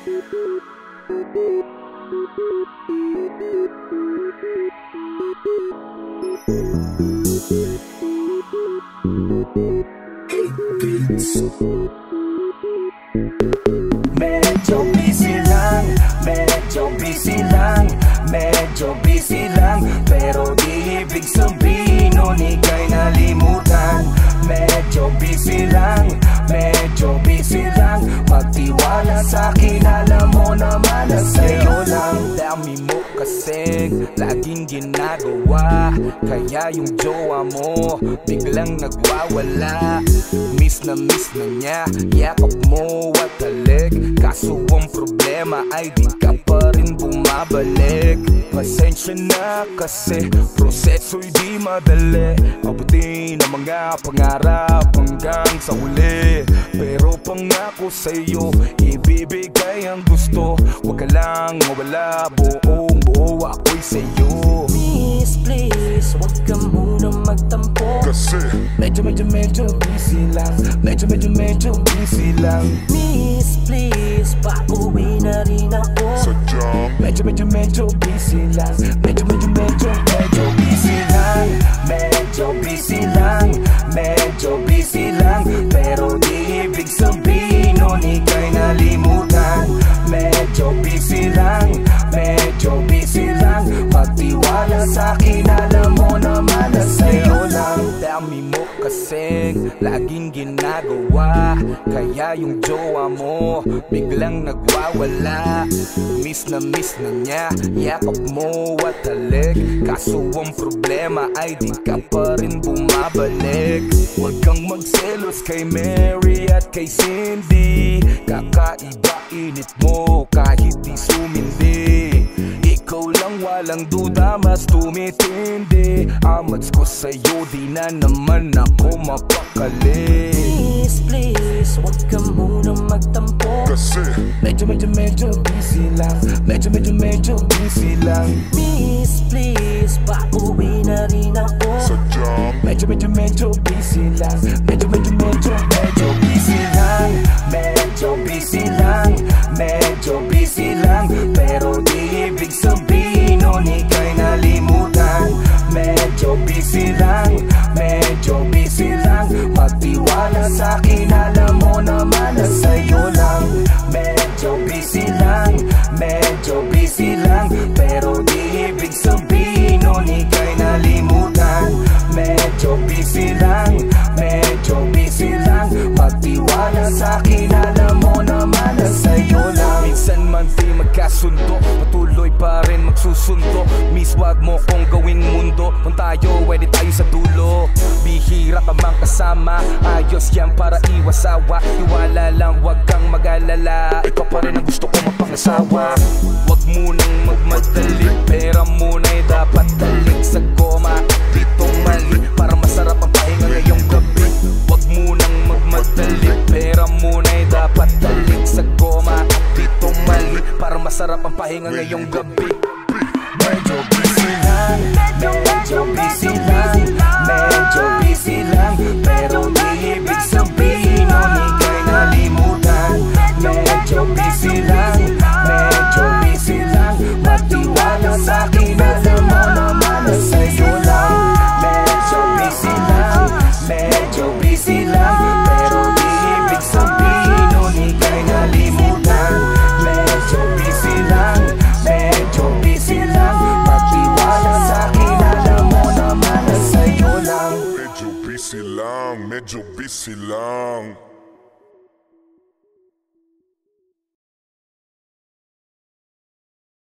Medyo busy lang, medyo busy lang Medyo busy lang, pero di ibig sabihin Sa'kin, alam mo naman na sa'yo lang. Dami mo kasing laging ginagawa Kaya yung jowa mo biglang nagwawala. Miss na miss na niya, yakap mo at halik Kaso ang problema ay di ka rin bumabalik. Pasensya na kasi proseso'y di madali. Abutin ang mga pangarap hanggang sa huli. Pero pangako sa'yo, ibibigay ang gusto. Huwag ka lang mawala, buong buo ako'y sa'yo Miss, please, huwag ka muna magtampo. Kasi Medyo medyo medyo busy lang. Medyo medyo medyo busy lang. Miss, please, pauwi na rin ako. Sadyang Medyo medyo medyo busy lang. Medyo medyo medyo medyo busy lang. Medyo busy Magtiwala sa'kin alam mo naman na sa'yo lang. Dami mo kasing laging ginagawa. Kaya yung jowa mo biglang nagwawala. Miss na miss na niya, yakap mo at halik Kaso ang problema ay di ka pa rin bumabalik. Huwag kang magselos kay Mary at kay Cindy. Kakaiba init mo kahit walang duda mas tumitindi. Amats ko sa'yo di na naman ako mapakali Miss, please, huwag ka muna magtampo. Kasi Medyo medyo medyo busy lang. Medyo medyo medyo busy lang. Miss, please, pauwi na rin ako. Sadyang Medyo medyo medyo busy lang. Medyo medyo medyo medyo busy sa'kin alam mo naman na sa'yo lang. Medyo busy lang Medyo busy lang. Pero di ibig sabihin nun ika'y nalimutan. Medyo busy lang Medyo busy lang. Magtiwala sa'kin alam Miss wag mo kong gawing mundo. Kung tayo, pwede tayo sa dulo. Bihira ka mang kasama. Ayos yan para iwas awa Iwala lang, wag kang mag-alala. Ikaw pa rin ang gusto ko mapangasawa. Wag munang magmadali Pera muna'y dapat dalik sa goma. Ditong mali Para masarap ang pahinga ngayong gabi. Wag munang magmadali Pera muna'y dapat dalik sa goma. Ditong mali Para masarap ang pahinga ngayong gabi lang, medyo busy lang